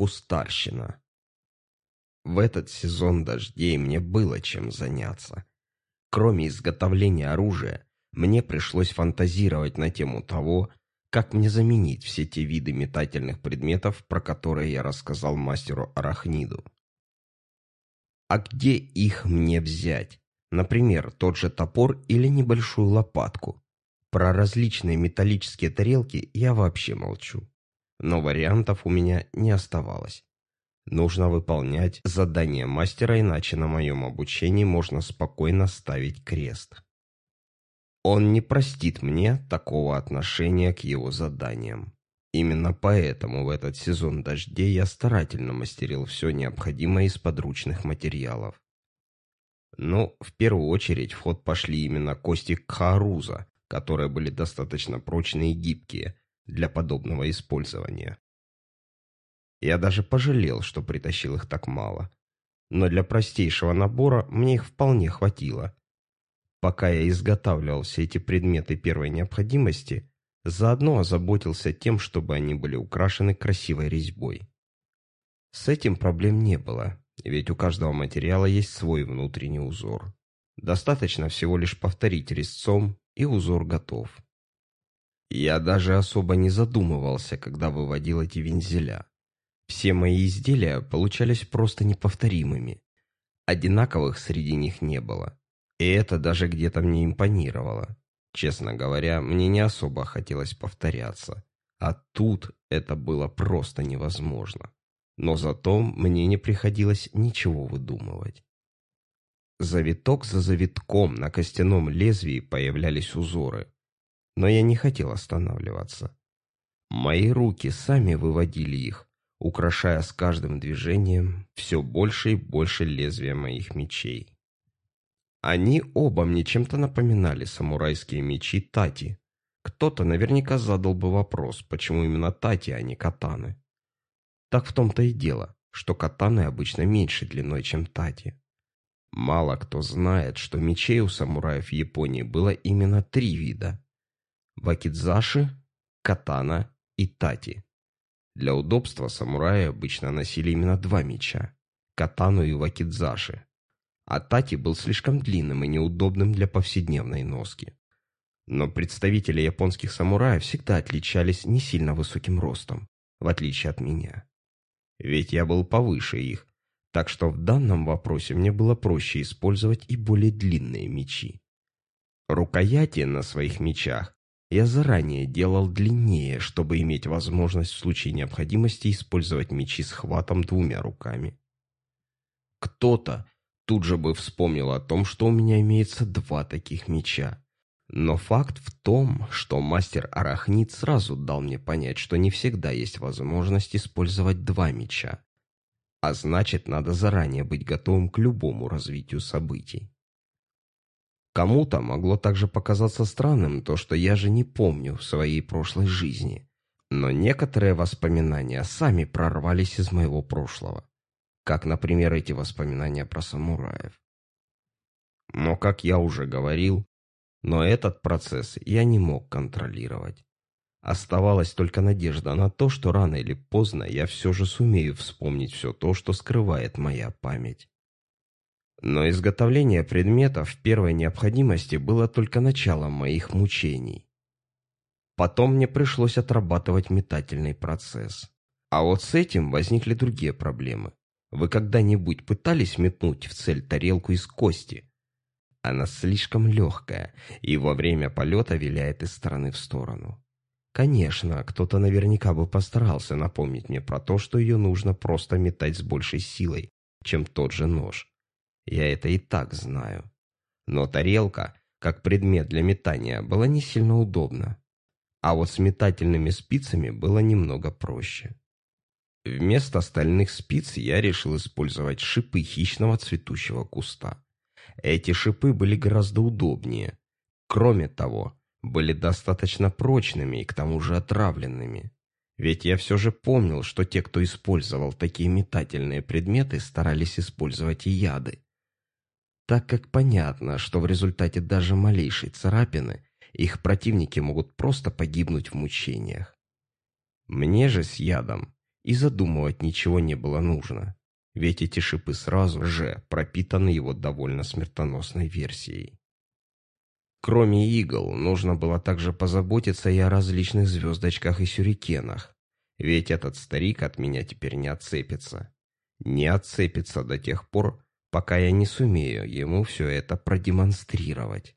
Кустарщина. В этот сезон дождей мне было чем заняться. Кроме изготовления оружия, мне пришлось фантазировать на тему того, как мне заменить все те виды метательных предметов, про которые я рассказал мастеру Арахниду. А где их мне взять? Например, тот же топор или небольшую лопатку. Про различные металлические тарелки я вообще молчу. Но вариантов у меня не оставалось. Нужно выполнять задание мастера, иначе на моем обучении можно спокойно ставить крест. Он не простит мне такого отношения к его заданиям. Именно поэтому в этот сезон дождей я старательно мастерил все необходимое из подручных материалов. Но в первую очередь в ход пошли именно кости Кхаруза, которые были достаточно прочные и гибкие для подобного использования. Я даже пожалел, что притащил их так мало. Но для простейшего набора мне их вполне хватило. Пока я изготавливал все эти предметы первой необходимости, заодно озаботился тем, чтобы они были украшены красивой резьбой. С этим проблем не было, ведь у каждого материала есть свой внутренний узор. Достаточно всего лишь повторить резцом, и узор готов. Я даже особо не задумывался, когда выводил эти вензеля. Все мои изделия получались просто неповторимыми. Одинаковых среди них не было. И это даже где-то мне импонировало. Честно говоря, мне не особо хотелось повторяться. А тут это было просто невозможно. Но зато мне не приходилось ничего выдумывать. Завиток за завитком на костяном лезвии появлялись узоры. Но я не хотел останавливаться. Мои руки сами выводили их, украшая с каждым движением все больше и больше лезвия моих мечей. Они оба мне чем-то напоминали самурайские мечи Тати. Кто-то наверняка задал бы вопрос, почему именно Тати, а не катаны. Так в том-то и дело, что катаны обычно меньше длиной, чем Тати. Мало кто знает, что мечей у самураев Японии было именно три вида. Вакидзаши, катана и тати. Для удобства самураи обычно носили именно два меча – катану и вакидзаши. А тати был слишком длинным и неудобным для повседневной носки. Но представители японских самураев всегда отличались не сильно высоким ростом, в отличие от меня. Ведь я был повыше их, так что в данном вопросе мне было проще использовать и более длинные мечи. Рукояти на своих мечах я заранее делал длиннее, чтобы иметь возможность в случае необходимости использовать мечи с хватом двумя руками. Кто-то тут же бы вспомнил о том, что у меня имеется два таких меча. Но факт в том, что мастер Арахнит сразу дал мне понять, что не всегда есть возможность использовать два меча. А значит, надо заранее быть готовым к любому развитию событий. Кому-то могло также показаться странным то, что я же не помню в своей прошлой жизни. Но некоторые воспоминания сами прорвались из моего прошлого. Как, например, эти воспоминания про самураев. Но, как я уже говорил, но этот процесс я не мог контролировать. Оставалась только надежда на то, что рано или поздно я все же сумею вспомнить все то, что скрывает моя память. Но изготовление предметов первой необходимости было только началом моих мучений. Потом мне пришлось отрабатывать метательный процесс. А вот с этим возникли другие проблемы. Вы когда-нибудь пытались метнуть в цель тарелку из кости? Она слишком легкая и во время полета виляет из стороны в сторону. Конечно, кто-то наверняка бы постарался напомнить мне про то, что ее нужно просто метать с большей силой, чем тот же нож. Я это и так знаю. Но тарелка, как предмет для метания, была не сильно удобна. А вот с метательными спицами было немного проще. Вместо стальных спиц я решил использовать шипы хищного цветущего куста. Эти шипы были гораздо удобнее. Кроме того, были достаточно прочными и к тому же отравленными. Ведь я все же помнил, что те, кто использовал такие метательные предметы, старались использовать и яды так как понятно, что в результате даже малейшей царапины их противники могут просто погибнуть в мучениях. Мне же с ядом и задумывать ничего не было нужно, ведь эти шипы сразу же пропитаны его довольно смертоносной версией. Кроме игл, нужно было также позаботиться и о различных звездочках и сюрикенах, ведь этот старик от меня теперь не отцепится. Не отцепится до тех пор, пока я не сумею ему все это продемонстрировать.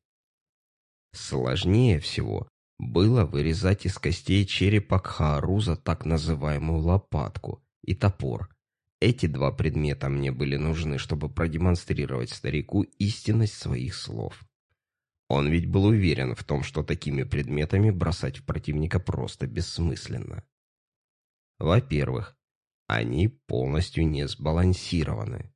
Сложнее всего было вырезать из костей черепа Кхааруза так называемую лопатку и топор. Эти два предмета мне были нужны, чтобы продемонстрировать старику истинность своих слов. Он ведь был уверен в том, что такими предметами бросать в противника просто бессмысленно. Во-первых, они полностью не сбалансированы.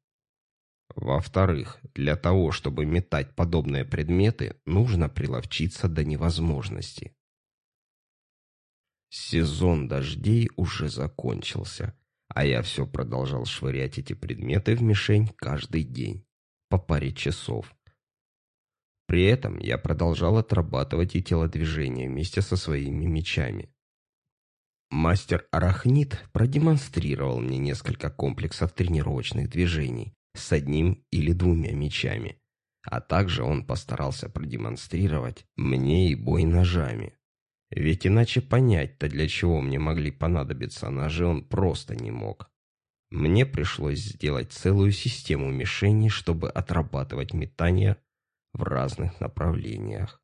Во-вторых, для того, чтобы метать подобные предметы, нужно приловчиться до невозможности. Сезон дождей уже закончился, а я все продолжал швырять эти предметы в мишень каждый день, по паре часов. При этом я продолжал отрабатывать и телодвижения вместе со своими мечами. Мастер Арахнит продемонстрировал мне несколько комплексов тренировочных движений, с одним или двумя мечами. А также он постарался продемонстрировать мне и бой ножами. Ведь иначе понять-то, для чего мне могли понадобиться ножи, он просто не мог. Мне пришлось сделать целую систему мишеней, чтобы отрабатывать метание в разных направлениях.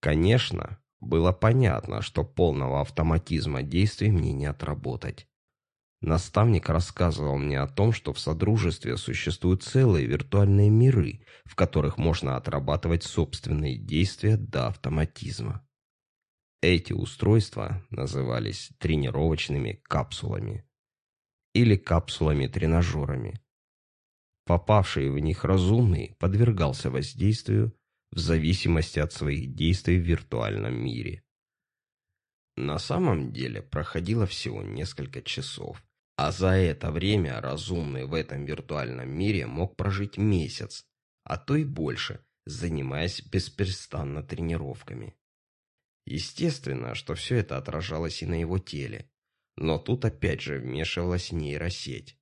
Конечно, было понятно, что полного автоматизма действий мне не отработать. Наставник рассказывал мне о том, что в Содружестве существуют целые виртуальные миры, в которых можно отрабатывать собственные действия до автоматизма. Эти устройства назывались тренировочными капсулами или капсулами-тренажерами. Попавший в них разумный подвергался воздействию в зависимости от своих действий в виртуальном мире. На самом деле проходило всего несколько часов, а за это время разумный в этом виртуальном мире мог прожить месяц, а то и больше, занимаясь бесперестанно тренировками. Естественно, что все это отражалось и на его теле, но тут опять же вмешивалась нейросеть.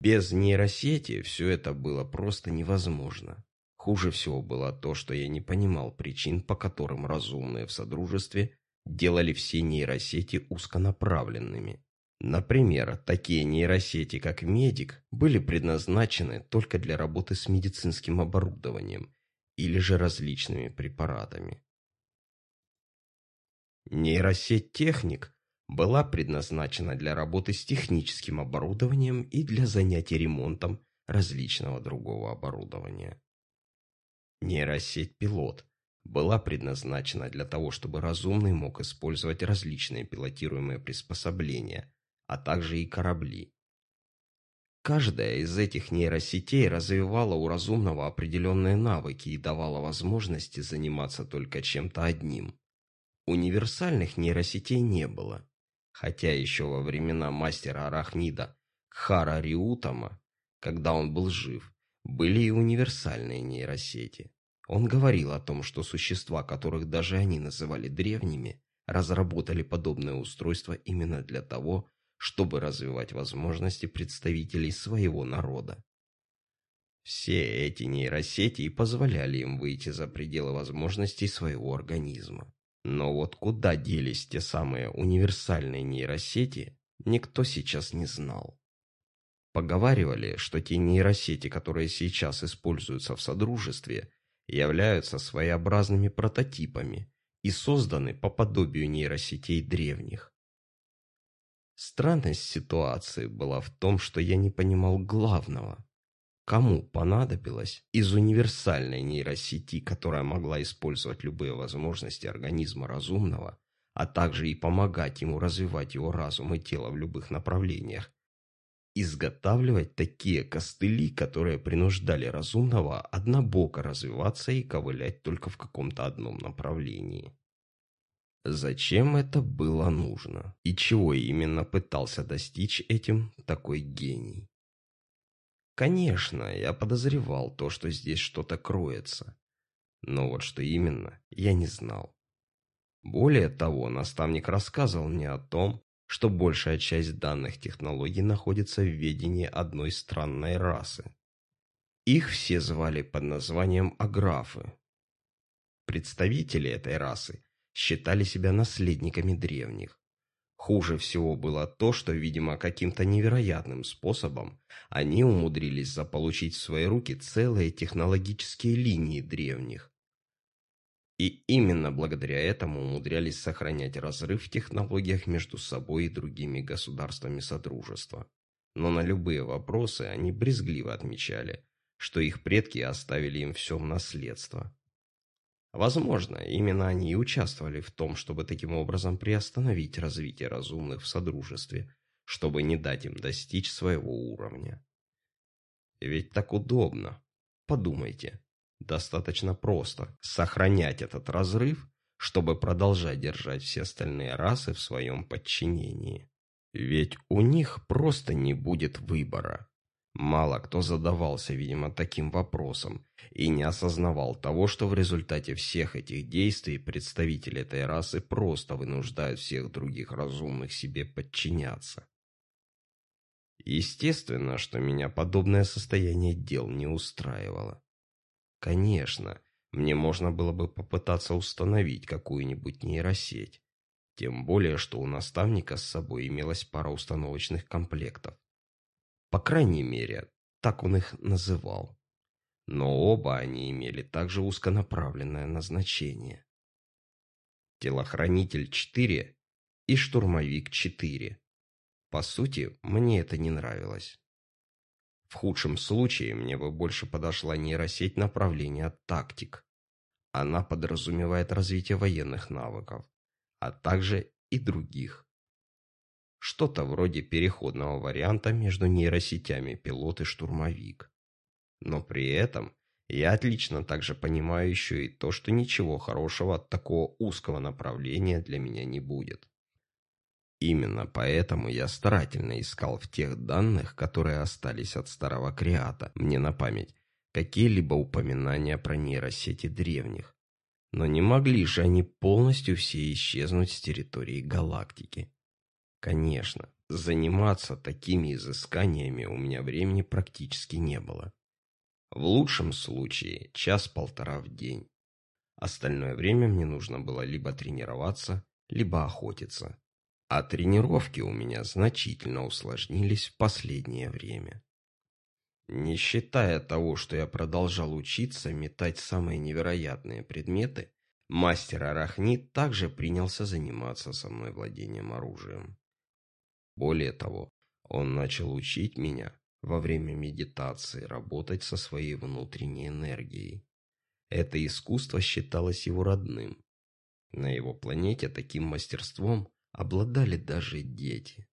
Без нейросети все это было просто невозможно. Хуже всего было то, что я не понимал причин, по которым разумные в Содружестве делали все нейросети узконаправленными. Например, такие нейросети, как Медик, были предназначены только для работы с медицинским оборудованием или же различными препаратами. Нейросеть Техник была предназначена для работы с техническим оборудованием и для занятий ремонтом различного другого оборудования. Нейросеть Пилот была предназначена для того, чтобы разумный мог использовать различные пилотируемые приспособления, а также и корабли. Каждая из этих нейросетей развивала у разумного определенные навыки и давала возможности заниматься только чем-то одним. Универсальных нейросетей не было, хотя еще во времена мастера Арахнида Кхара Риутама, когда он был жив, были и универсальные нейросети. Он говорил о том, что существа, которых даже они называли древними, разработали подобное устройство именно для того, чтобы развивать возможности представителей своего народа. Все эти нейросети и позволяли им выйти за пределы возможностей своего организма. Но вот куда делись те самые универсальные нейросети, никто сейчас не знал. Поговаривали, что те нейросети, которые сейчас используются в Содружестве, являются своеобразными прототипами и созданы по подобию нейросетей древних. Странность ситуации была в том, что я не понимал главного. Кому понадобилось из универсальной нейросети, которая могла использовать любые возможности организма разумного, а также и помогать ему развивать его разум и тело в любых направлениях, изготавливать такие костыли, которые принуждали разумного однобоко развиваться и ковылять только в каком-то одном направлении. Зачем это было нужно? И чего именно пытался достичь этим такой гений? Конечно, я подозревал то, что здесь что-то кроется. Но вот что именно, я не знал. Более того, наставник рассказывал мне о том, что большая часть данных технологий находится в ведении одной странной расы. Их все звали под названием аграфы. Представители этой расы считали себя наследниками древних. Хуже всего было то, что, видимо, каким-то невероятным способом они умудрились заполучить в свои руки целые технологические линии древних. И именно благодаря этому умудрялись сохранять разрыв в технологиях между собой и другими государствами Содружества. Но на любые вопросы они брезгливо отмечали, что их предки оставили им все в наследство. Возможно, именно они и участвовали в том, чтобы таким образом приостановить развитие разумных в Содружестве, чтобы не дать им достичь своего уровня. Ведь так удобно. Подумайте. Достаточно просто сохранять этот разрыв, чтобы продолжать держать все остальные расы в своем подчинении. Ведь у них просто не будет выбора. Мало кто задавался, видимо, таким вопросом и не осознавал того, что в результате всех этих действий представители этой расы просто вынуждают всех других разумных себе подчиняться. Естественно, что меня подобное состояние дел не устраивало. Конечно, мне можно было бы попытаться установить какую-нибудь нейросеть, тем более, что у наставника с собой имелась пара установочных комплектов. По крайней мере, так он их называл. Но оба они имели также узконаправленное назначение. Телохранитель 4 и штурмовик 4. По сути, мне это не нравилось. В худшем случае мне бы больше подошла нейросеть направления «Тактик». Она подразумевает развитие военных навыков, а также и других. Что-то вроде переходного варианта между нейросетями пилот и штурмовик. Но при этом я отлично также понимаю еще и то, что ничего хорошего от такого узкого направления для меня не будет. Именно поэтому я старательно искал в тех данных, которые остались от старого Креата, мне на память, какие-либо упоминания про нейросети древних. Но не могли же они полностью все исчезнуть с территории галактики. Конечно, заниматься такими изысканиями у меня времени практически не было. В лучшем случае час-полтора в день. Остальное время мне нужно было либо тренироваться, либо охотиться. А тренировки у меня значительно усложнились в последнее время. Не считая того, что я продолжал учиться метать самые невероятные предметы, мастер Арахнит также принялся заниматься со мной владением оружием. Более того, он начал учить меня во время медитации работать со своей внутренней энергией. Это искусство считалось его родным. На его планете таким мастерством обладали даже дети.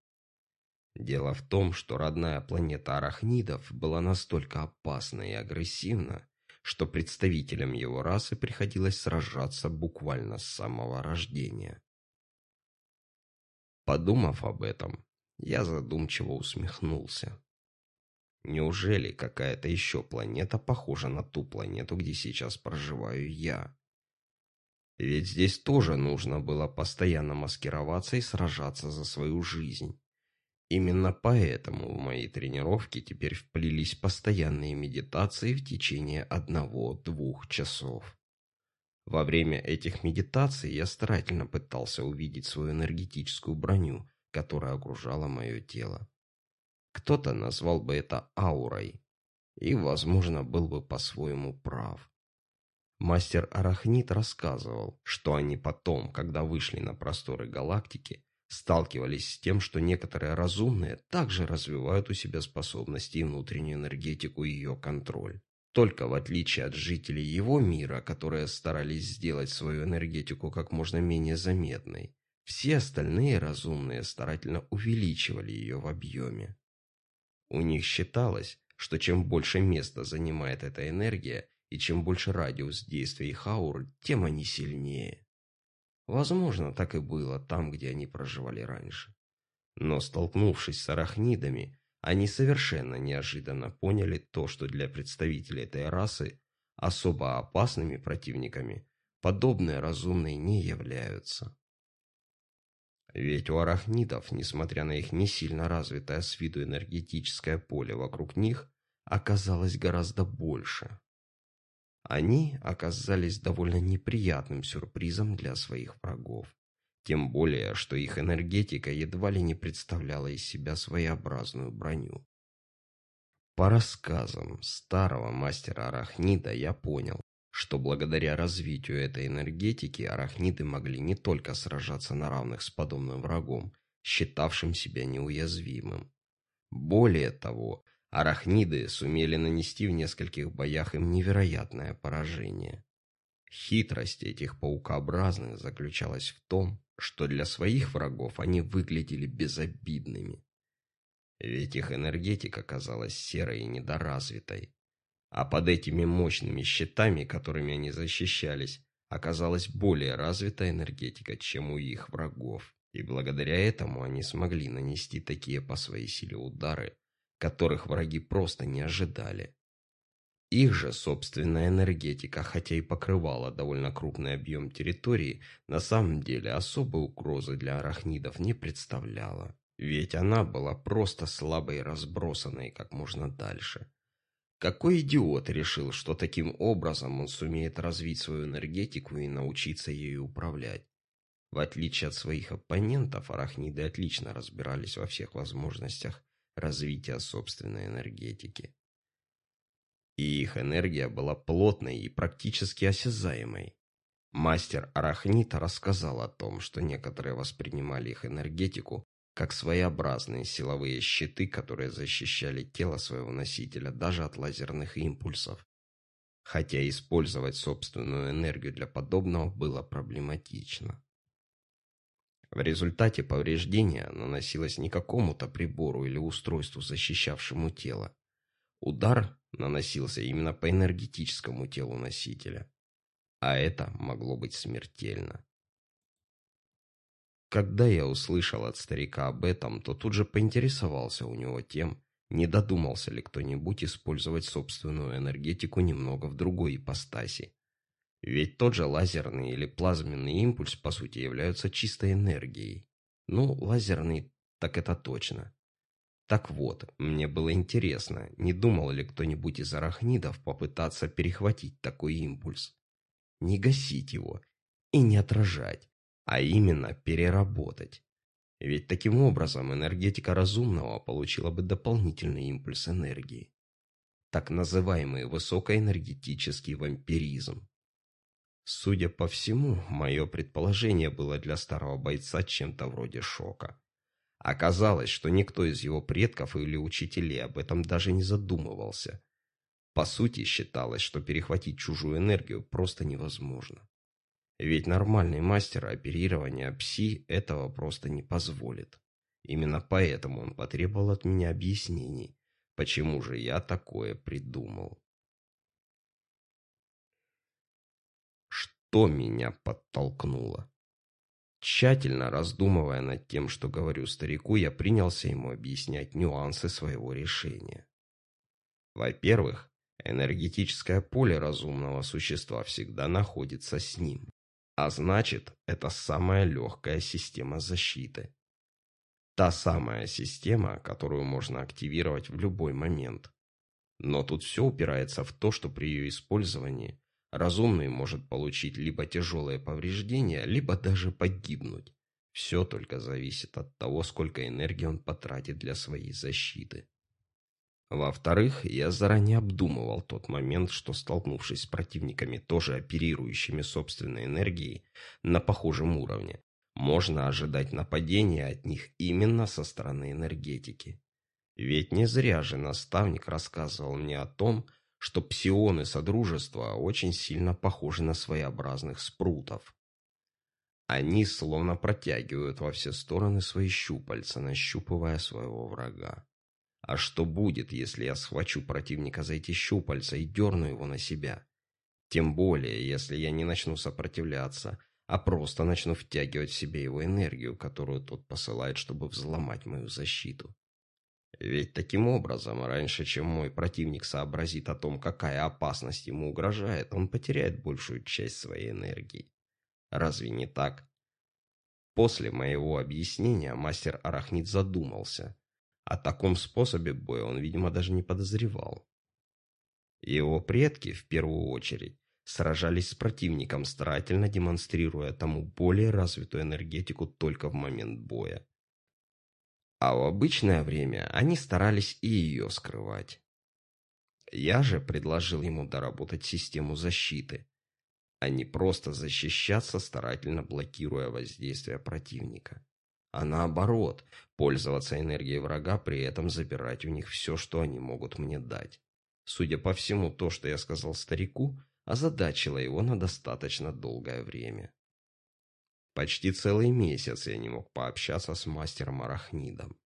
Дело в том, что родная планета арахнидов была настолько опасна и агрессивна, что представителям его расы приходилось сражаться буквально с самого рождения. Подумав об этом, я задумчиво усмехнулся. Неужели какая-то еще планета похожа на ту планету, где сейчас проживаю я? Ведь здесь тоже нужно было постоянно маскироваться и сражаться за свою жизнь. Именно поэтому в мои тренировки теперь вплелись постоянные медитации в течение одного-двух часов. Во время этих медитаций я старательно пытался увидеть свою энергетическую броню, которая окружала мое тело. Кто-то назвал бы это аурой, и, возможно, был бы по-своему прав. Мастер Арахнит рассказывал, что они потом, когда вышли на просторы галактики, сталкивались с тем, что некоторые разумные также развивают у себя способности и внутреннюю энергетику и ее контроль. Только в отличие от жителей его мира, которые старались сделать свою энергетику как можно менее заметной, все остальные разумные старательно увеличивали ее в объеме. У них считалось, что чем больше места занимает эта энергия, и чем больше радиус действия их ауры, тем они сильнее. Возможно, так и было там, где они проживали раньше. Но столкнувшись с арахнидами, они совершенно неожиданно поняли то, что для представителей этой расы особо опасными противниками подобные разумные не являются. Ведь у арахнидов, несмотря на их не сильно развитое с виду энергетическое поле вокруг них, оказалось гораздо больше. Они оказались довольно неприятным сюрпризом для своих врагов. Тем более, что их энергетика едва ли не представляла из себя своеобразную броню. По рассказам старого мастера арахнида я понял, что благодаря развитию этой энергетики арахниды могли не только сражаться на равных с подобным врагом, считавшим себя неуязвимым. Более того, арахниды сумели нанести в нескольких боях им невероятное поражение. Хитрость этих паукообразных заключалась в том, что для своих врагов они выглядели безобидными. Ведь их энергетика казалась серой и недоразвитой, а под этими мощными щитами, которыми они защищались, оказалась более развитая энергетика, чем у их врагов. И благодаря этому они смогли нанести такие по своей силе удары, которых враги просто не ожидали. Их же собственная энергетика, хотя и покрывала довольно крупный объем территории, на самом деле особой угрозы для арахнидов не представляла. Ведь она была просто слабой и разбросанной как можно дальше. Какой идиот решил, что таким образом он сумеет развить свою энергетику и научиться ею управлять? В отличие от своих оппонентов, арахниды отлично разбирались во всех возможностях развития собственной энергетики. И их энергия была плотной и практически осязаемой. Мастер Арахнит рассказал о том, что некоторые воспринимали их энергетику как своеобразные силовые щиты, которые защищали тело своего носителя даже от лазерных импульсов. Хотя использовать собственную энергию для подобного было проблематично. В результате повреждения наносилось не какому-то прибору или устройству, защищавшему тело. Удар наносился именно по энергетическому телу носителя. А это могло быть смертельно. Когда я услышал от старика об этом, то тут же поинтересовался у него тем, не додумался ли кто-нибудь использовать собственную энергетику немного в другой ипостаси. Ведь тот же лазерный или плазменный импульс, по сути, являются чистой энергией. Ну, лазерный, так это точно. Так вот, мне было интересно, не думал ли кто-нибудь из арахнидов попытаться перехватить такой импульс. Не гасить его и не отражать, а именно переработать. Ведь таким образом энергетика разумного получила бы дополнительный импульс энергии. Так называемый высокоэнергетический вампиризм. Судя по всему, мое предположение было для старого бойца чем-то вроде шока. Оказалось, что никто из его предков или учителей об этом даже не задумывался. По сути, считалось, что перехватить чужую энергию просто невозможно. Ведь нормальный мастер оперирования пси этого просто не позволит. Именно поэтому он потребовал от меня объяснений, почему же я такое придумал. Что меня подтолкнуло? Тщательно раздумывая над тем, что говорю старику, я принялся ему объяснять нюансы своего решения. Во-первых, энергетическое поле разумного существа всегда находится с ним. А значит, это самая легкая система защиты. Та самая система, которую можно активировать в любой момент. Но тут все упирается в то, что при ее использовании разумный может получить либо тяжелые повреждения, либо даже погибнуть. Все только зависит от того, сколько энергии он потратит для своей защиты. Во-вторых, я заранее обдумывал тот момент, что, столкнувшись с противниками, тоже оперирующими собственной энергией на похожем уровне, можно ожидать нападения от них именно со стороны энергетики. Ведь не зря же наставник рассказывал мне о том, что псионы Содружества очень сильно похожи на своеобразных спрутов. Они словно протягивают во все стороны свои щупальца, нащупывая своего врага. А что будет, если я схвачу противника за эти щупальца и дерну его на себя? Тем более, если я не начну сопротивляться, а просто начну втягивать в себе его энергию, которую тот посылает, чтобы взломать мою защиту. Ведь таким образом, раньше, чем мой противник сообразит о том, какая опасность ему угрожает, он потеряет большую часть своей энергии. Разве не так? После моего объяснения мастер Арахнит задумался. О таком способе боя он, видимо, даже не подозревал. Его предки, в первую очередь, сражались с противником, старательно демонстрируя тому более развитую энергетику только в момент боя. А в обычное время они старались и ее скрывать. Я же предложил ему доработать систему защиты, а не просто защищаться, старательно блокируя воздействие противника. А наоборот, пользоваться энергией врага, при этом забирать у них все, что они могут мне дать. Судя по всему, то, что я сказал старику, озадачило его на достаточно долгое время. Почти целый месяц я не мог пообщаться с мастером Арахнидом.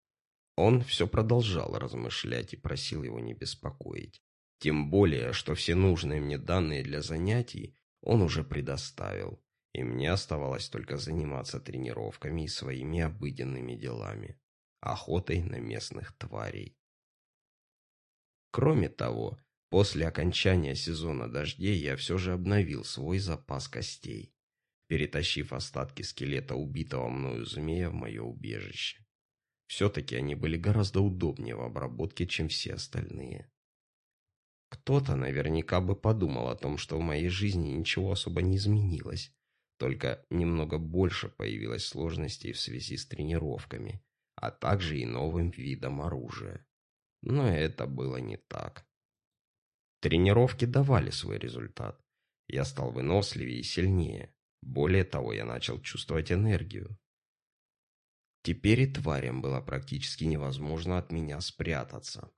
Он все продолжал размышлять и просил его не беспокоить. Тем более, что все нужные мне данные для занятий он уже предоставил, и мне оставалось только заниматься тренировками и своими обыденными делами, охотой на местных тварей. Кроме того, После окончания сезона дождей я все же обновил свой запас костей, перетащив остатки скелета убитого мною змея в мое убежище. Все-таки они были гораздо удобнее в обработке, чем все остальные. Кто-то наверняка бы подумал о том, что в моей жизни ничего особо не изменилось, только немного больше появилось сложностей в связи с тренировками, а также и новым видом оружия. Но это было не так. Тренировки давали свой результат. Я стал выносливее и сильнее. Более того, я начал чувствовать энергию. Теперь и тварям было практически невозможно от меня спрятаться.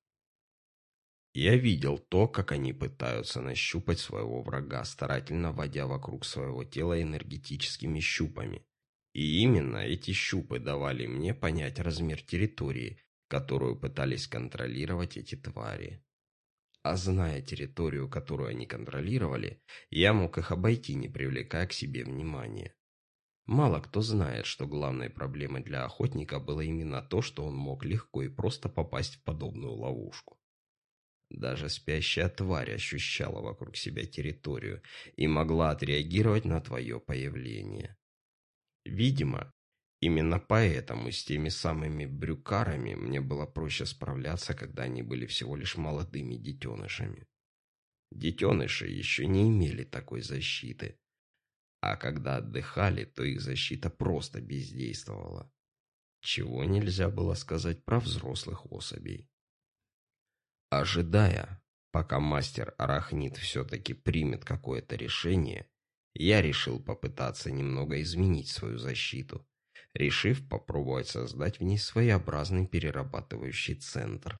Я видел то, как они пытаются нащупать своего врага, старательно водя вокруг своего тела энергетическими щупами. И именно эти щупы давали мне понять размер территории, которую пытались контролировать эти твари. А зная территорию, которую они контролировали, я мог их обойти, не привлекая к себе внимания. Мало кто знает, что главной проблемой для охотника было именно то, что он мог легко и просто попасть в подобную ловушку. Даже спящая тварь ощущала вокруг себя территорию и могла отреагировать на твое появление. Видимо, Именно поэтому с теми самыми брюкарами мне было проще справляться, когда они были всего лишь молодыми детенышами. Детеныши еще не имели такой защиты, а когда отдыхали, то их защита просто бездействовала. Чего нельзя было сказать про взрослых особей. Ожидая, пока мастер Арахнит все-таки примет какое-то решение, я решил попытаться немного изменить свою защиту решив попробовать создать в ней своеобразный перерабатывающий центр.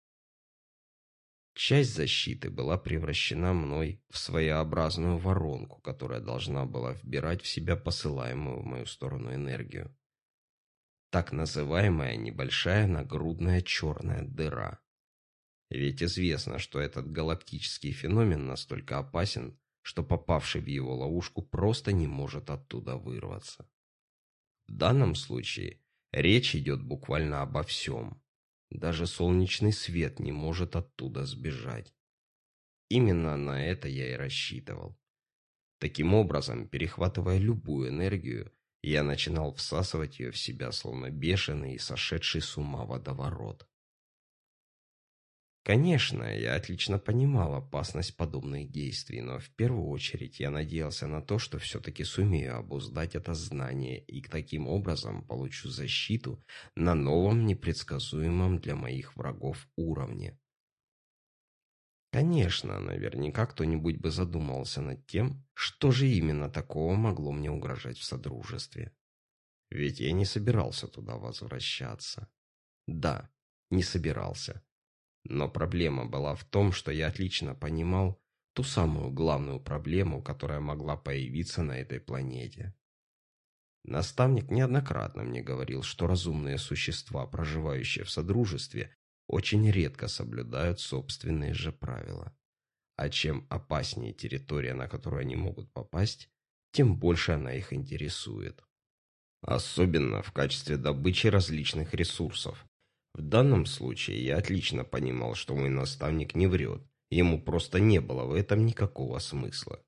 Часть защиты была превращена мной в своеобразную воронку, которая должна была вбирать в себя посылаемую в мою сторону энергию. Так называемая небольшая нагрудная черная дыра. Ведь известно, что этот галактический феномен настолько опасен, что попавший в его ловушку просто не может оттуда вырваться. В данном случае речь идет буквально обо всем. Даже солнечный свет не может оттуда сбежать. Именно на это я и рассчитывал. Таким образом, перехватывая любую энергию, я начинал всасывать ее в себя, словно бешеный и сошедший с ума водоворот. Конечно, я отлично понимал опасность подобных действий, но в первую очередь я надеялся на то, что все-таки сумею обуздать это знание и таким образом получу защиту на новом непредсказуемом для моих врагов уровне. Конечно, наверняка кто-нибудь бы задумался над тем, что же именно такого могло мне угрожать в Содружестве. Ведь я не собирался туда возвращаться. Да, не собирался. Но проблема была в том, что я отлично понимал ту самую главную проблему, которая могла появиться на этой планете. Наставник неоднократно мне говорил, что разумные существа, проживающие в содружестве, очень редко соблюдают собственные же правила. А чем опаснее территория, на которую они могут попасть, тем больше она их интересует. Особенно в качестве добычи различных ресурсов, в данном случае я отлично понимал, что мой наставник не врет. Ему просто не было в этом никакого смысла.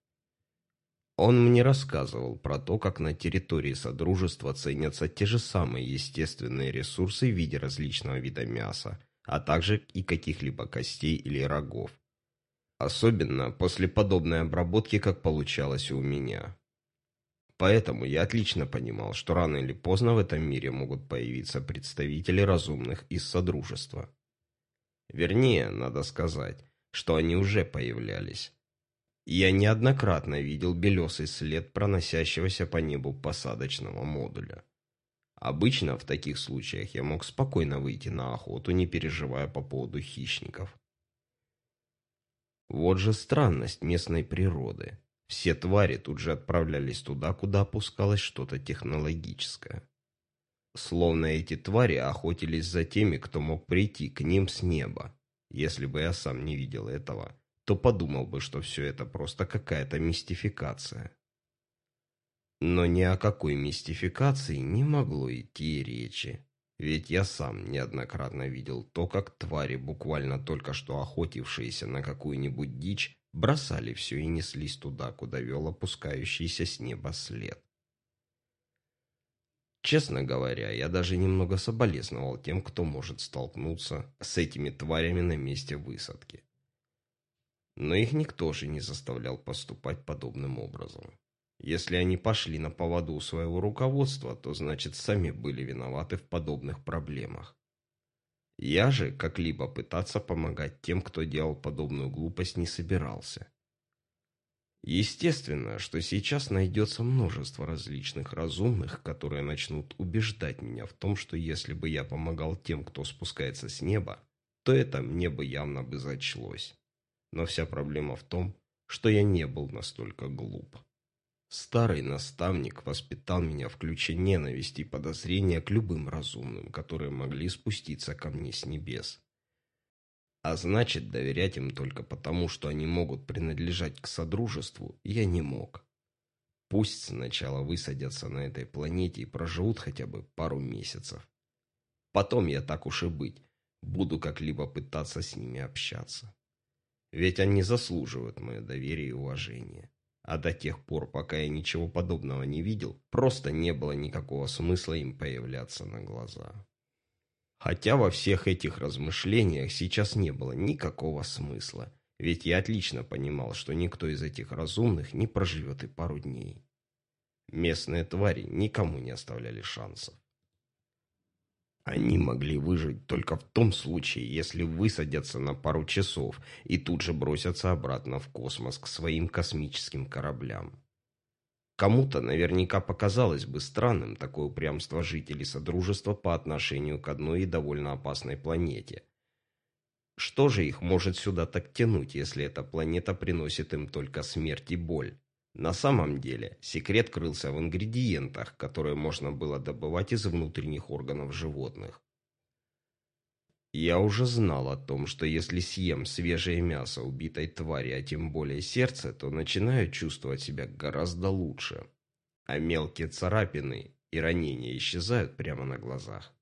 Он мне рассказывал про то, как на территории Содружества ценятся те же самые естественные ресурсы в виде различного вида мяса, а также и каких-либо костей или рогов. Особенно после подобной обработки, как получалось у меня. Поэтому я отлично понимал, что рано или поздно в этом мире могут появиться представители разумных из Содружества. Вернее, надо сказать, что они уже появлялись. Я неоднократно видел белесый след проносящегося по небу посадочного модуля. Обычно в таких случаях я мог спокойно выйти на охоту, не переживая по поводу хищников. Вот же странность местной природы. Все твари тут же отправлялись туда, куда опускалось что-то технологическое. Словно эти твари охотились за теми, кто мог прийти к ним с неба. Если бы я сам не видел этого, то подумал бы, что все это просто какая-то мистификация. Но ни о какой мистификации не могло идти речи. Ведь я сам неоднократно видел то, как твари, буквально только что охотившиеся на какую-нибудь дичь, бросали все и неслись туда, куда вел опускающийся с неба след. Честно говоря, я даже немного соболезновал тем, кто может столкнуться с этими тварями на месте высадки. Но их никто же не заставлял поступать подобным образом. Если они пошли на поводу своего руководства, то значит сами были виноваты в подобных проблемах. Я же как-либо пытаться помогать тем, кто делал подобную глупость, не собирался. Естественно, что сейчас найдется множество различных разумных, которые начнут убеждать меня в том, что если бы я помогал тем, кто спускается с неба, то это мне бы явно бы зачлось. Но вся проблема в том, что я не был настолько глуп. Старый наставник воспитал меня в ключе ненависти и подозрения к любым разумным, которые могли спуститься ко мне с небес. А значит, доверять им только потому, что они могут принадлежать к Содружеству, я не мог. Пусть сначала высадятся на этой планете и проживут хотя бы пару месяцев. Потом я так уж и быть, буду как-либо пытаться с ними общаться. Ведь они заслуживают мое доверие и уважение. А до тех пор, пока я ничего подобного не видел, просто не было никакого смысла им появляться на глаза. Хотя во всех этих размышлениях сейчас не было никакого смысла, ведь я отлично понимал, что никто из этих разумных не проживет и пару дней. Местные твари никому не оставляли шансов. Они могли выжить только в том случае, если высадятся на пару часов и тут же бросятся обратно в космос к своим космическим кораблям. Кому-то наверняка показалось бы странным такое упрямство жителей Содружества по отношению к одной и довольно опасной планете. Что же их может сюда так тянуть, если эта планета приносит им только смерть и боль? На самом деле, секрет крылся в ингредиентах, которые можно было добывать из внутренних органов животных. Я уже знал о том, что если съем свежее мясо убитой твари, а тем более сердце, то начинаю чувствовать себя гораздо лучше. А мелкие царапины и ранения исчезают прямо на глазах.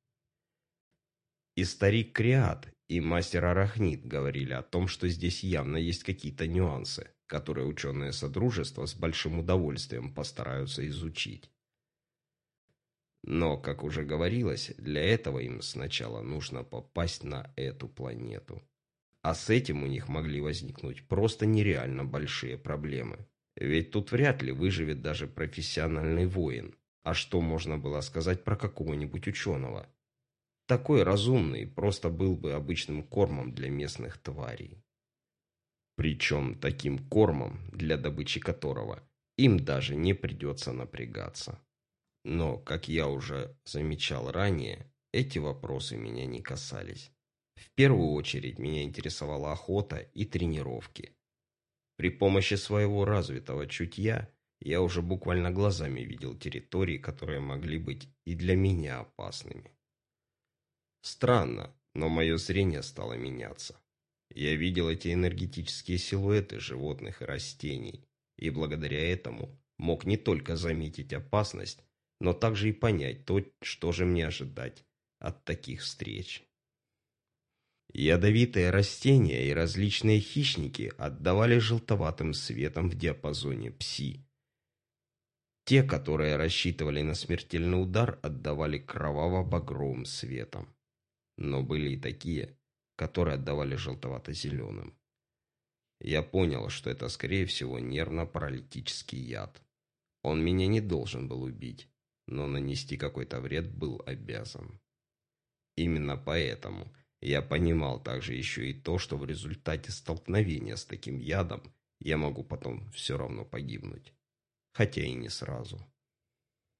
И старик Криат, и мастер Арахнит говорили о том, что здесь явно есть какие-то нюансы которые ученые Содружества с большим удовольствием постараются изучить. Но, как уже говорилось, для этого им сначала нужно попасть на эту планету. А с этим у них могли возникнуть просто нереально большие проблемы. Ведь тут вряд ли выживет даже профессиональный воин. А что можно было сказать про какого-нибудь ученого? Такой разумный просто был бы обычным кормом для местных тварей. Причем таким кормом, для добычи которого им даже не придется напрягаться. Но, как я уже замечал ранее, эти вопросы меня не касались. В первую очередь меня интересовала охота и тренировки. При помощи своего развитого чутья я уже буквально глазами видел территории, которые могли быть и для меня опасными. Странно, но мое зрение стало меняться. Я видел эти энергетические силуэты животных и растений, и благодаря этому мог не только заметить опасность, но также и понять то, что же мне ожидать от таких встреч. Ядовитые растения и различные хищники отдавали желтоватым светом в диапазоне пси. Те, которые рассчитывали на смертельный удар, отдавали кроваво-багровым светом. Но были и такие, которые отдавали желтовато-зеленым. Я понял, что это, скорее всего, нервно-паралитический яд. Он меня не должен был убить, но нанести какой-то вред был обязан. Именно поэтому я понимал также еще и то, что в результате столкновения с таким ядом я могу потом все равно погибнуть. Хотя и не сразу.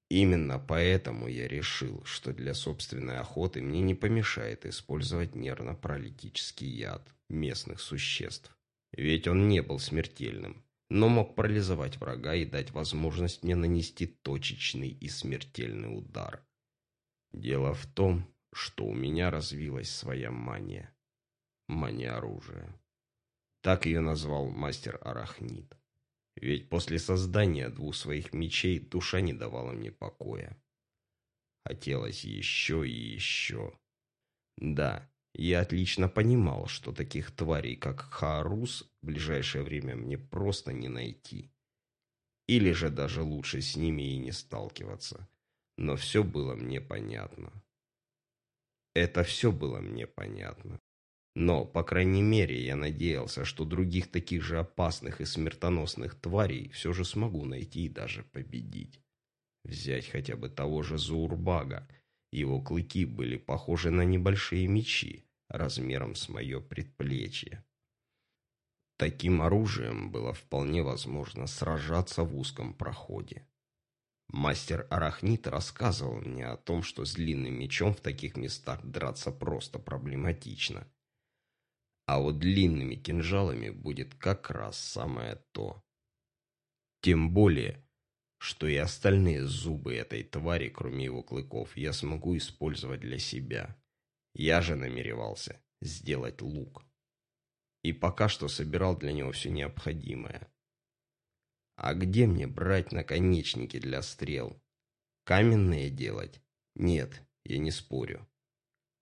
Именно поэтому я решил, что для собственной охоты мне не помешает использовать нервно-паралитический яд местных существ. Ведь он не был смертельным, но мог парализовать врага и дать возможность мне нанести точечный и смертельный удар. Дело в том, что у меня развилась своя мания. Мания оружия. Так ее назвал мастер Арахнит. Ведь после создания двух своих мечей душа не давала мне покоя. Хотелось еще и еще. Да, я отлично понимал, что таких тварей, как Хаарус, в ближайшее время мне просто не найти. Или же даже лучше с ними и не сталкиваться. Но все было мне понятно. Это все было мне понятно. Но, по крайней мере, я надеялся, что других таких же опасных и смертоносных тварей все же смогу найти и даже победить. Взять хотя бы того же Зурбага. Его клыки были похожи на небольшие мечи, размером с мое предплечье. Таким оружием было вполне возможно сражаться в узком проходе. Мастер Арахнит рассказывал мне о том, что с длинным мечом в таких местах драться просто проблематично. А вот длинными кинжалами будет как раз самое то. Тем более, что и остальные зубы этой твари, кроме его клыков, я смогу использовать для себя. Я же намеревался сделать лук. И пока что собирал для него все необходимое. А где мне брать наконечники для стрел? Каменные делать? Нет, я не спорю.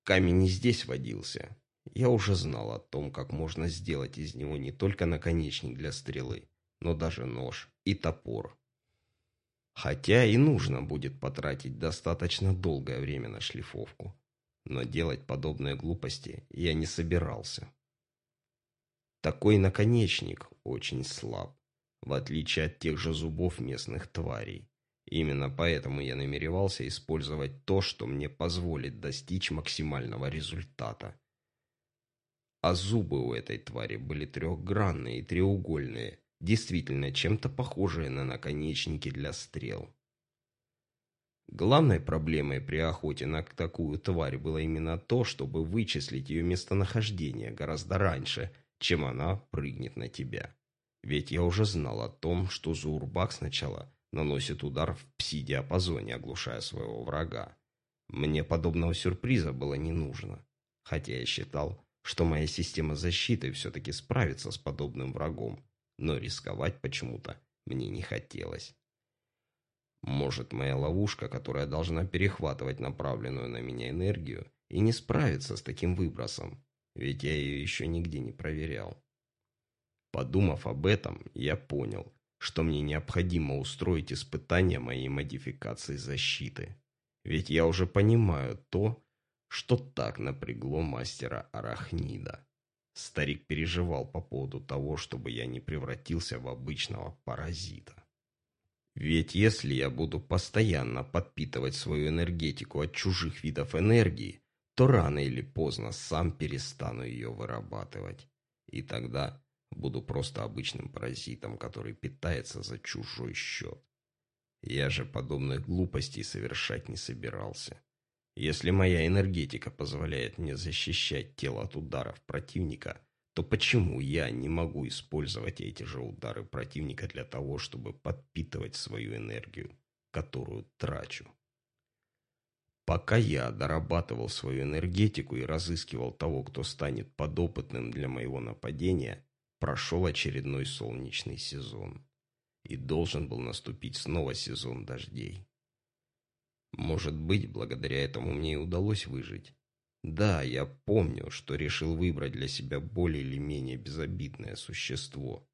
Камень не здесь водился. Я уже знал о том, как можно сделать из него не только наконечник для стрелы, но даже нож и топор. Хотя и нужно будет потратить достаточно долгое время на шлифовку. Но делать подобные глупости я не собирался. Такой наконечник очень слаб в отличие от тех же зубов местных тварей. Именно поэтому я намеревался использовать то, что мне позволит достичь максимального результата. А зубы у этой твари были трехгранные и треугольные, действительно чем-то похожие на наконечники для стрел. Главной проблемой при охоте на такую тварь было именно то, чтобы вычислить ее местонахождение гораздо раньше, чем она прыгнет на тебя. Ведь я уже знал о том, что Зурбак сначала наносит удар в пси-диапазоне, оглушая своего врага. Мне подобного сюрприза было не нужно. Хотя я считал, что моя система защиты все-таки справится с подобным врагом, но рисковать почему-то мне не хотелось. Может, моя ловушка, которая должна перехватывать направленную на меня энергию, и не справится с таким выбросом, ведь я ее еще нигде не проверял. Подумав об этом, я понял, что мне необходимо устроить испытание моей модификации защиты. Ведь я уже понимаю то, что так напрягло мастера Арахнида. Старик переживал по поводу того, чтобы я не превратился в обычного паразита. Ведь если я буду постоянно подпитывать свою энергетику от чужих видов энергии, то рано или поздно сам перестану ее вырабатывать. И тогда Буду просто обычным паразитом, который питается за чужой счет. Я же подобных глупостей совершать не собирался. Если моя энергетика позволяет мне защищать тело от ударов противника, то почему я не могу использовать эти же удары противника для того, чтобы подпитывать свою энергию, которую трачу? Пока я дорабатывал свою энергетику и разыскивал того, кто станет подопытным для моего нападения, прошел очередной солнечный сезон. И должен был наступить снова сезон дождей. Может быть, благодаря этому мне и удалось выжить. Да, я помню, что решил выбрать для себя более или менее безобидное существо.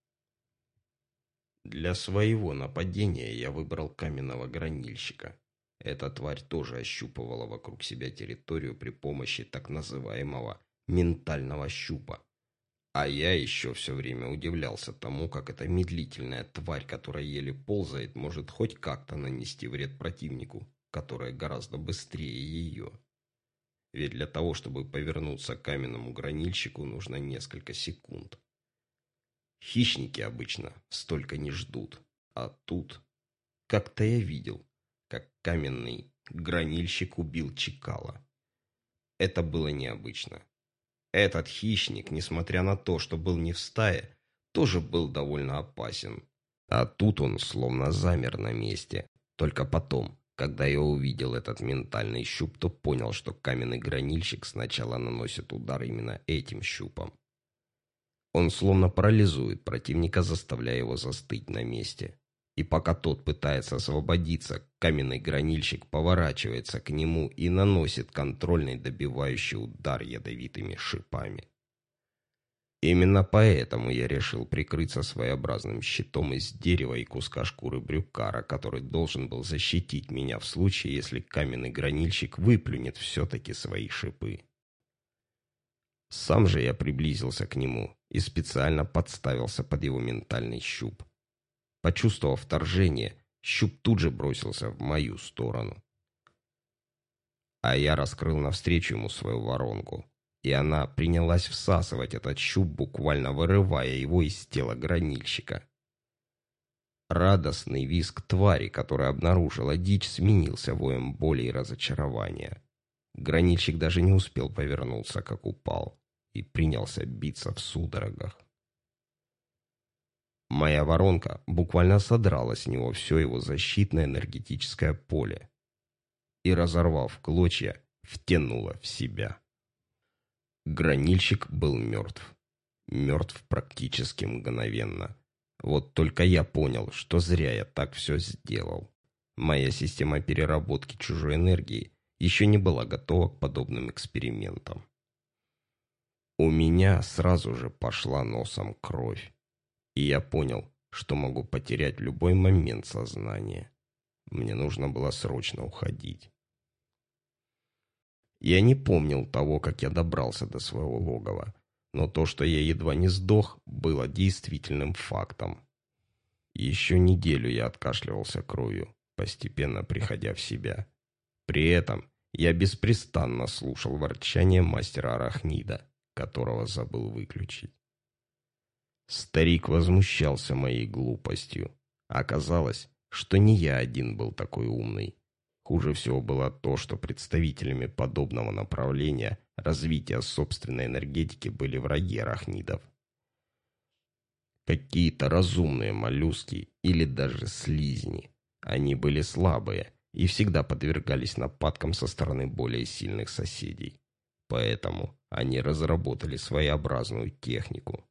Для своего нападения я выбрал каменного гранильщика. Эта тварь тоже ощупывала вокруг себя территорию при помощи так называемого ментального щупа. А я еще все время удивлялся тому, как эта медлительная тварь, которая еле ползает, может хоть как-то нанести вред противнику, который гораздо быстрее ее. Ведь для того, чтобы повернуться к каменному гранильщику, нужно несколько секунд. Хищники обычно столько не ждут, а тут... Как-то я видел, как каменный гранильщик убил Чекала. Это было необычно. Этот хищник, несмотря на то, что был не в стае, тоже был довольно опасен. А тут он словно замер на месте. Только потом, когда я увидел этот ментальный щуп, то понял, что каменный гранильщик сначала наносит удар именно этим щупом. Он словно парализует противника, заставляя его застыть на месте. И пока тот пытается освободиться, каменный гранильщик поворачивается к нему и наносит контрольный добивающий удар ядовитыми шипами. Именно поэтому я решил прикрыться своеобразным щитом из дерева и куска шкуры брюкара, который должен был защитить меня в случае, если каменный гранильщик выплюнет все-таки свои шипы. Сам же я приблизился к нему и специально подставился под его ментальный щуп. Почувствовав вторжение, щуп тут же бросился в мою сторону. А я раскрыл навстречу ему свою воронку, и она принялась всасывать этот щуп, буквально вырывая его из тела гранильщика. Радостный визг твари, которая обнаружила дичь, сменился воем боли и разочарования. Гранильщик даже не успел повернуться, как упал и принялся биться в судорогах. Моя воронка буквально содрала с него все его защитное энергетическое поле и, разорвав клочья, втянула в себя. Гранильщик был мертв. Мертв практически мгновенно. Вот только я понял, что зря я так все сделал. Моя система переработки чужой энергии еще не была готова к подобным экспериментам. У меня сразу же пошла носом кровь, и я понял, что могу потерять любой момент сознание. Мне нужно было срочно уходить. Я не помнил того, как я добрался до своего логова, но то, что я едва не сдох, было действительным фактом. Еще неделю я откашливался кровью, постепенно приходя в себя. При этом я беспрестанно слушал ворчание мастера Арахнида которого забыл выключить. Старик возмущался моей глупостью. Оказалось, что не я один был такой умный. Хуже всего было то, что представителями подобного направления развития собственной энергетики были враги арахнидов. Какие-то разумные моллюски или даже слизни. Они были слабые и всегда подвергались нападкам со стороны более сильных соседей. Поэтому они разработали своеобразную технику.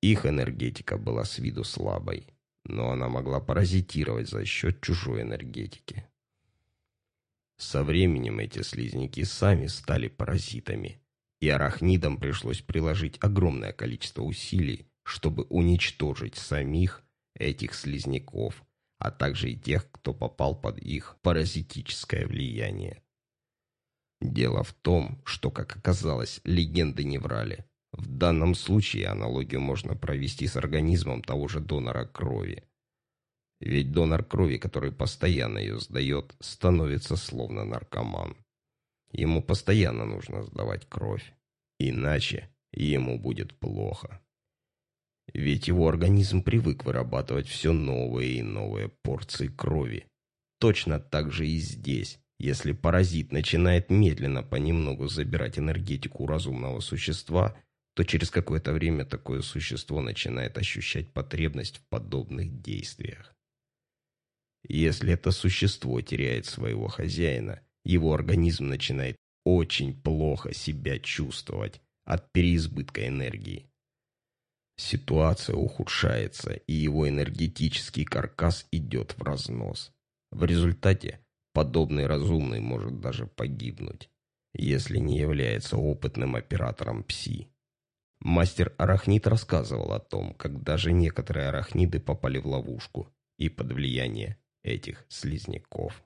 Их энергетика была с виду слабой, но она могла паразитировать за счет чужой энергетики. Со временем эти слизняки сами стали паразитами, и арахнидам пришлось приложить огромное количество усилий, чтобы уничтожить самих этих слизняков, а также и тех, кто попал под их паразитическое влияние. Дело в том, что, как оказалось, легенды не врали. В данном случае аналогию можно провести с организмом того же донора крови. Ведь донор крови, который постоянно ее сдает, становится словно наркоман. Ему постоянно нужно сдавать кровь. Иначе ему будет плохо. Ведь его организм привык вырабатывать все новые и новые порции крови. Точно так же и здесь. Если паразит начинает медленно понемногу забирать энергетику разумного существа, то через какое-то время такое существо начинает ощущать потребность в подобных действиях. Если это существо теряет своего хозяина, его организм начинает очень плохо себя чувствовать от переизбытка энергии. Ситуация ухудшается, и его энергетический каркас идет в разнос. В результате подобный разумный может даже погибнуть, если не является опытным оператором ПСИ. Мастер Арахнит рассказывал о том, как даже некоторые арахниды попали в ловушку и под влияние этих слизняков.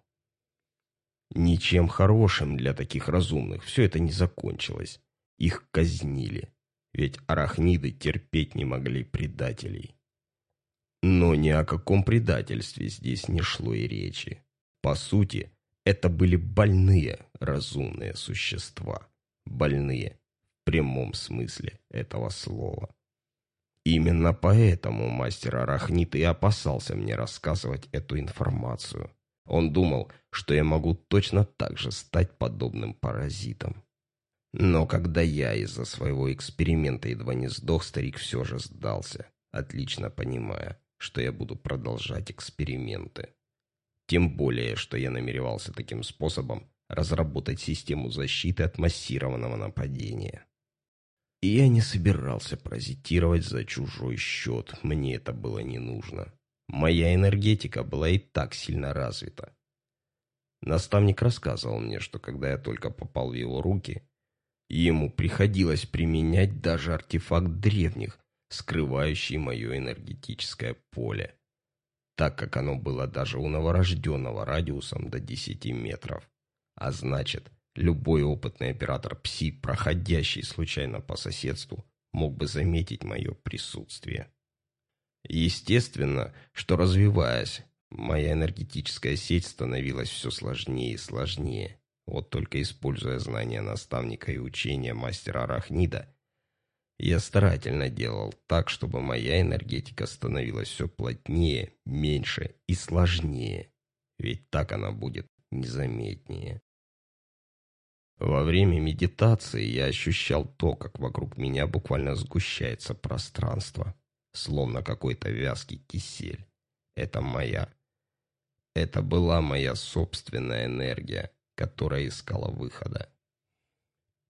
Ничем хорошим для таких разумных все это не закончилось. Их казнили, ведь арахниды терпеть не могли предателей. Но ни о каком предательстве здесь не шло и речи. По сути, это были больные разумные существа. Больные прямом смысле этого слова. Именно поэтому мастер Арахнит и опасался мне рассказывать эту информацию. Он думал, что я могу точно так же стать подобным паразитом. Но когда я из-за своего эксперимента едва не сдох, старик все же сдался, отлично понимая, что я буду продолжать эксперименты. Тем более, что я намеревался таким способом разработать систему защиты от массированного нападения. И я не собирался паразитировать за чужой счет, мне это было не нужно. Моя энергетика была и так сильно развита. Наставник рассказывал мне, что когда я только попал в его руки, ему приходилось применять даже артефакт древних, скрывающий мое энергетическое поле, так как оно было даже у новорожденного радиусом до 10 метров. А значит, любой опытный оператор ПСИ, проходящий случайно по соседству, мог бы заметить мое присутствие. Естественно, что развиваясь, моя энергетическая сеть становилась все сложнее и сложнее. Вот только используя знания наставника и учения мастера Арахнида, я старательно делал так, чтобы моя энергетика становилась все плотнее, меньше и сложнее. Ведь так она будет незаметнее. Во время медитации я ощущал то, как вокруг меня буквально сгущается пространство, словно какой-то вязкий кисель. Это моя. Это была моя собственная энергия, которая искала выхода.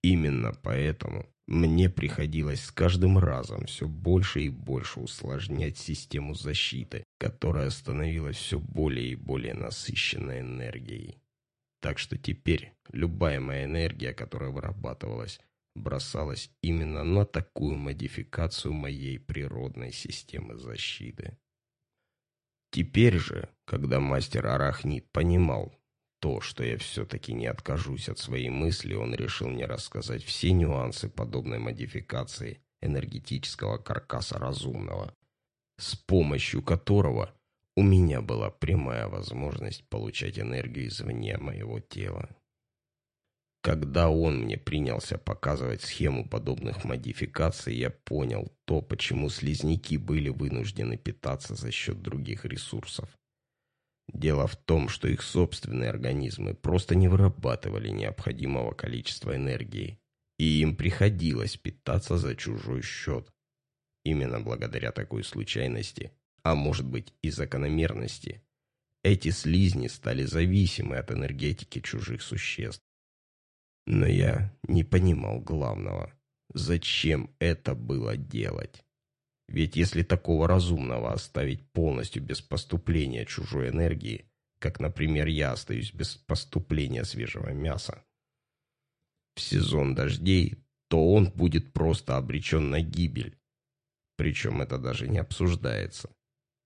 Именно поэтому мне приходилось с каждым разом все больше и больше усложнять систему защиты, которая становилась все более и более насыщенной энергией. Так что теперь любая моя энергия, которая вырабатывалась, бросалась именно на такую модификацию моей природной системы защиты. Теперь же, когда мастер Арахнит понимал, то, что я все-таки не откажусь от своей мысли, он решил мне рассказать все нюансы подобной модификации энергетического каркаса разумного, с помощью которого у меня была прямая возможность получать энергию извне моего тела. Когда он мне принялся показывать схему подобных модификаций, я понял то, почему слизняки были вынуждены питаться за счет других ресурсов. Дело в том, что их собственные организмы просто не вырабатывали необходимого количества энергии, и им приходилось питаться за чужой счет. Именно благодаря такой случайности, а может быть и закономерности, эти слизни стали зависимы от энергетики чужих существ. Но я не понимал главного. Зачем это было делать? Ведь если такого разумного оставить полностью без поступления чужой энергии, как, например, я остаюсь без поступления свежего мяса, в сезон дождей, то он будет просто обречен на гибель. Причем это даже не обсуждается.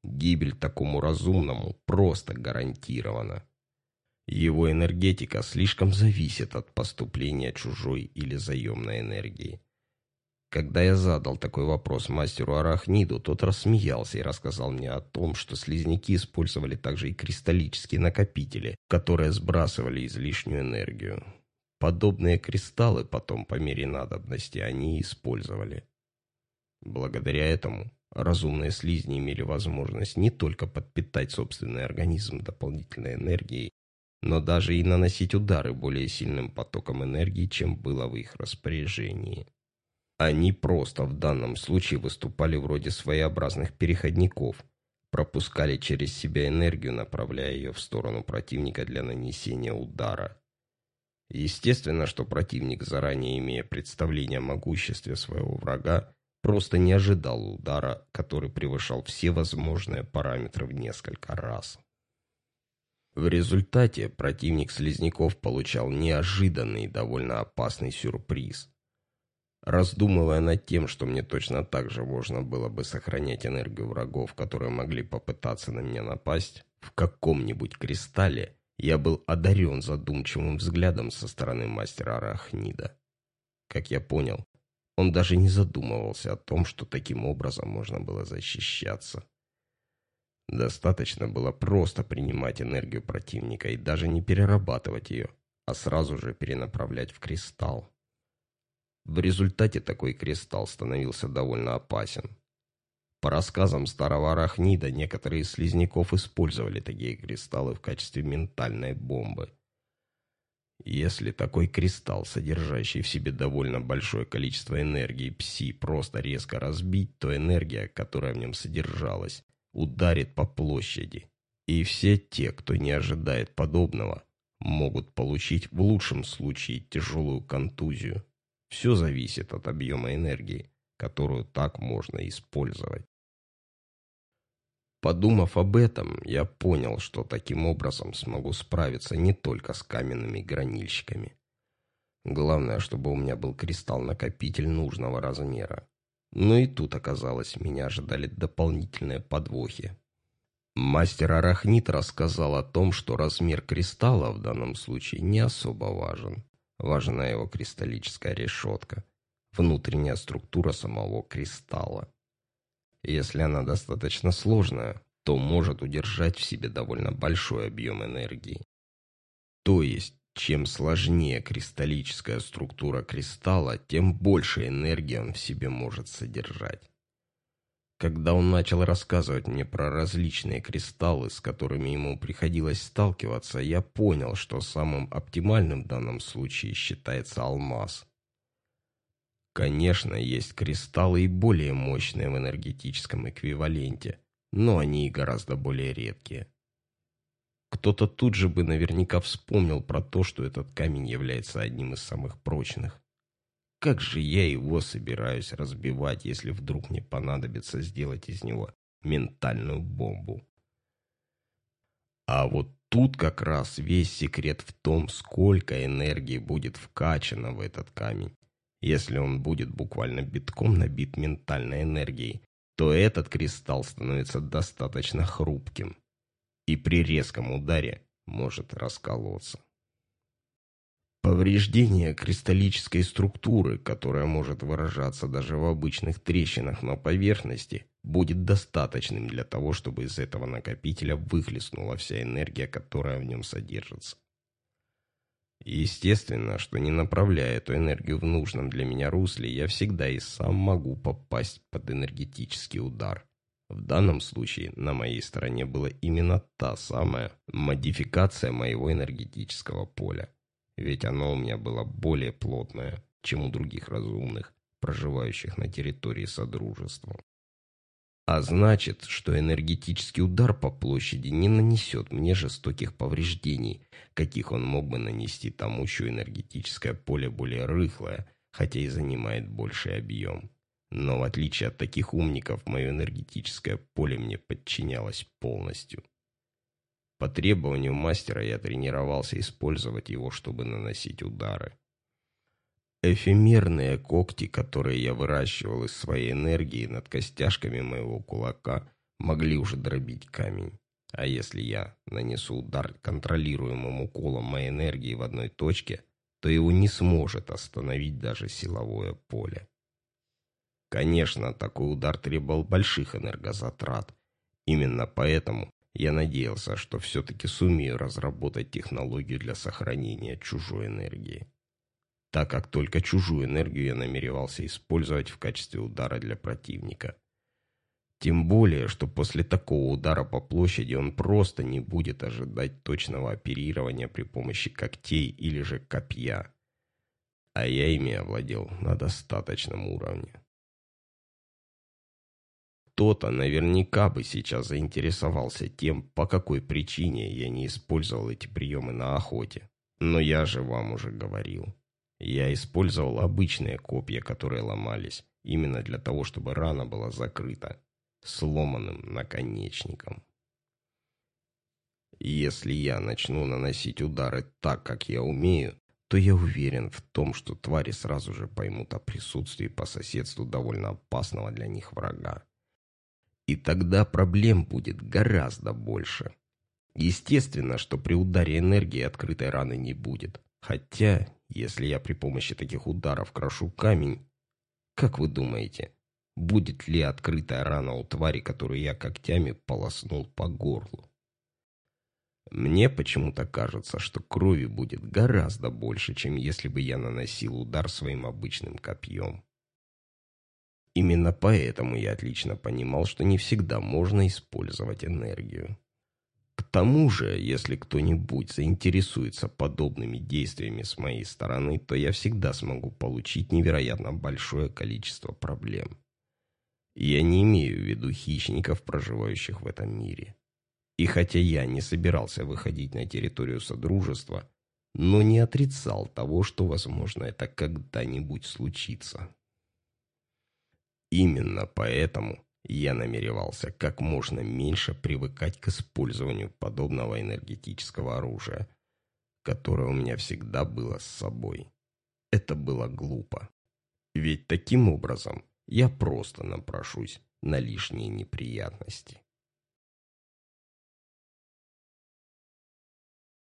Гибель такому разумному просто гарантирована. Его энергетика слишком зависит от поступления чужой или заемной энергии. Когда я задал такой вопрос мастеру Арахниду, тот рассмеялся и рассказал мне о том, что слизняки использовали также и кристаллические накопители, которые сбрасывали излишнюю энергию. Подобные кристаллы потом, по мере надобности, они использовали. Благодаря этому разумные слизни имели возможность не только подпитать собственный организм дополнительной энергией, но даже и наносить удары более сильным потоком энергии, чем было в их распоряжении. Они просто в данном случае выступали вроде своеобразных переходников, пропускали через себя энергию, направляя ее в сторону противника для нанесения удара. Естественно, что противник, заранее имея представление о могуществе своего врага, просто не ожидал удара, который превышал все возможные параметры в несколько раз. В результате противник Слизняков получал неожиданный и довольно опасный сюрприз – Раздумывая над тем, что мне точно так же можно было бы сохранять энергию врагов, которые могли попытаться на меня напасть, в каком-нибудь кристалле я был одарен задумчивым взглядом со стороны мастера Арахнида. Как я понял, он даже не задумывался о том, что таким образом можно было защищаться. Достаточно было просто принимать энергию противника и даже не перерабатывать ее, а сразу же перенаправлять в кристалл. В результате такой кристалл становился довольно опасен. По рассказам старого арахнида, некоторые из слизняков использовали такие кристаллы в качестве ментальной бомбы. Если такой кристалл, содержащий в себе довольно большое количество энергии пси, просто резко разбить, то энергия, которая в нем содержалась, ударит по площади. И все те, кто не ожидает подобного, могут получить в лучшем случае тяжелую контузию. Все зависит от объема энергии, которую так можно использовать. Подумав об этом, я понял, что таким образом смогу справиться не только с каменными гранильщиками. Главное, чтобы у меня был кристалл-накопитель нужного размера. Но и тут оказалось, меня ожидали дополнительные подвохи. Мастер Арахнит рассказал о том, что размер кристалла в данном случае не особо важен. Важна его кристаллическая решетка, внутренняя структура самого кристалла. Если она достаточно сложная, то может удержать в себе довольно большой объем энергии. То есть, чем сложнее кристаллическая структура кристалла, тем больше энергии он в себе может содержать. Когда он начал рассказывать мне про различные кристаллы, с которыми ему приходилось сталкиваться, я понял, что самым оптимальным в данном случае считается алмаз. Конечно, есть кристаллы и более мощные в энергетическом эквиваленте, но они и гораздо более редкие. Кто-то тут же бы наверняка вспомнил про то, что этот камень является одним из самых прочных. Как же я его собираюсь разбивать, если вдруг мне понадобится сделать из него ментальную бомбу? А вот тут как раз весь секрет в том, сколько энергии будет вкачано в этот камень. Если он будет буквально битком набит ментальной энергией, то этот кристалл становится достаточно хрупким и при резком ударе может расколоться. Повреждение кристаллической структуры, которая может выражаться даже в обычных трещинах на поверхности, будет достаточным для того, чтобы из этого накопителя выхлестнула вся энергия, которая в нем содержится. Естественно, что не направляя эту энергию в нужном для меня русле, я всегда и сам могу попасть под энергетический удар. В данном случае на моей стороне была именно та самая модификация моего энергетического поля. Ведь оно у меня было более плотное, чем у других разумных, проживающих на территории Содружества. А значит, что энергетический удар по площади не нанесет мне жестоких повреждений, каких он мог бы нанести тому, что энергетическое поле более рыхлое, хотя и занимает больший объем. Но в отличие от таких умников, мое энергетическое поле мне подчинялось полностью. По требованию мастера я тренировался использовать его, чтобы наносить удары. Эфемерные когти, которые я выращивал из своей энергии над костяшками моего кулака, могли уже дробить камень. А если я нанесу удар контролируемым уколом моей энергии в одной точке, то его не сможет остановить даже силовое поле. Конечно, такой удар требовал больших энергозатрат. Именно поэтому я надеялся, что все-таки сумею разработать технологию для сохранения чужой энергии так как только чужую энергию я намеревался использовать в качестве удара для противника. Тем более, что после такого удара по площади он просто не будет ожидать точного оперирования при помощи когтей или же копья. А я ими овладел на достаточном уровне. Кто-то наверняка бы сейчас заинтересовался тем, по какой причине я не использовал эти приемы на охоте. Но я же вам уже говорил. Я использовал обычные копья, которые ломались, именно для того, чтобы рана была закрыта сломанным наконечником. Если я начну наносить удары так, как я умею, то я уверен в том, что твари сразу же поймут о присутствии по соседству довольно опасного для них врага. И тогда проблем будет гораздо больше. Естественно, что при ударе энергии открытой раны не будет. Хотя, если я при помощи таких ударов крошу камень, как вы думаете, будет ли открытая рана у твари, которую я когтями полоснул по горлу? Мне почему-то кажется, что крови будет гораздо больше, чем если бы я наносил удар своим обычным копьем. Именно поэтому я отлично понимал, что не всегда можно использовать энергию. К тому же, если кто-нибудь заинтересуется подобными действиями с моей стороны, то я всегда смогу получить невероятно большое количество проблем. Я не имею в виду хищников, проживающих в этом мире. И хотя я не собирался выходить на территорию Содружества, но не отрицал того, что, возможно, это когда-нибудь случится. Именно поэтому я намеревался как можно меньше привыкать к использованию подобного энергетического оружия, которое у меня всегда было с собой. Это было глупо. Ведь таким образом я просто напрошусь на лишние неприятности.